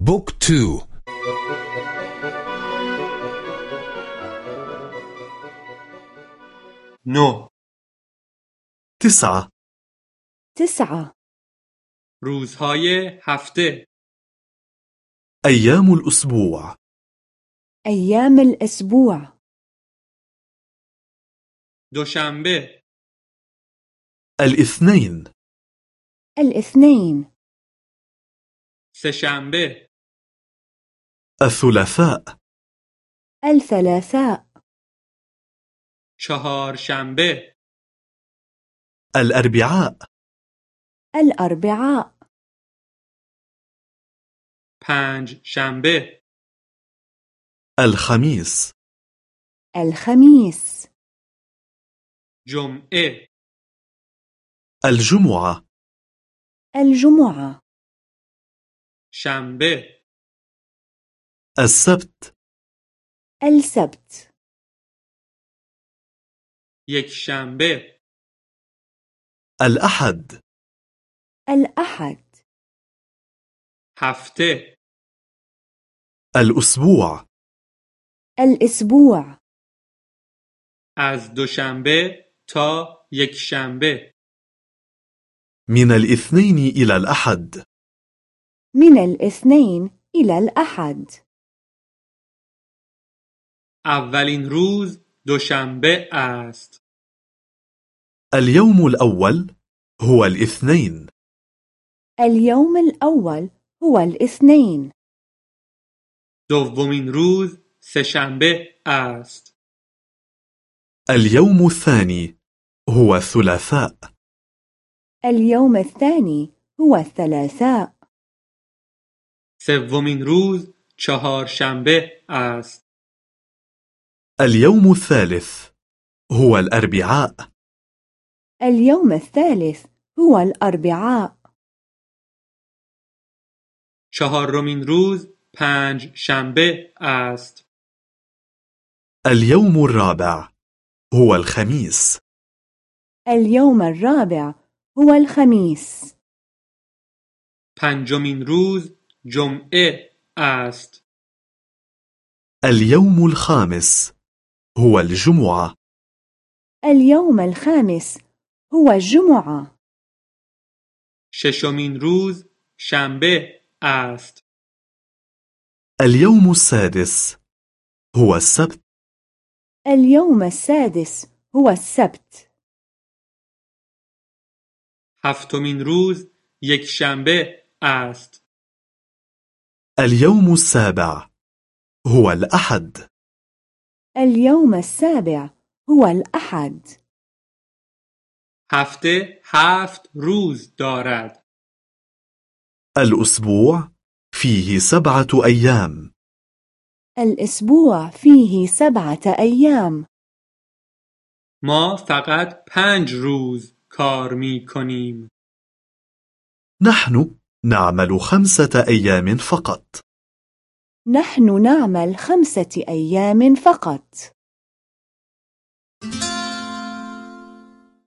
book two. نه. تسعة. تسعة. روزهای هفته. أيام الأسبوع. أيام الأسبوع. دوشنبه. الإثنين. الإثنين. سهشنبه. الثلاثاء. الثلاثاء. چهارشنبه. الأربعاء. الأربعاء. پنج شنبه الخميس. الخميس. جمعه. الجمعة. الجمعة. شنبه. السبت. السبت. یکشنبه الأحد. الأحد. هفته. الأسبوع. الأسبوع. از دوشنبه تا یکشنبه من الاثنين إلى الأحد. من الاثنين إلى الأحد. اولین روز دوشنبه است. اليوم الأول هو الاثنين. اليوم الأول هو الاثنين. دومین روز سهشنبه است. اليوم الثاني هو الثلاثاء. اليوم الثاني هو الثلاثاء. سومین روز چهارشنبه است. اليوم الثالث هو الأربعاء. اليوم الثالث هو الأربعاء. چهارمین روز پنج شنبه است. اليوم الرابع هو الخميس. اليوم الرابع هو الخميس. پنجمین روز جمعه است. اليوم الخامس هو الجمعة. اليوم الخامس هو الجمعة. ششمین روز شنبه است. اليوم السادس هو السبت. اليوم السادس هو السبت. هفتمین روز یکشنبه است. اليوم السابع هو الأحد. اليوم السابع هو الأحد. هفته هفت روز دارد. الأسبوع فيه سبعة أيام. الأسبوع فيه سبعة أيام. ما فقط پنج روز کار می کنیم. نحن نعمل خمسة أيام فقط. نحن نعمل خمسة أيام فقط.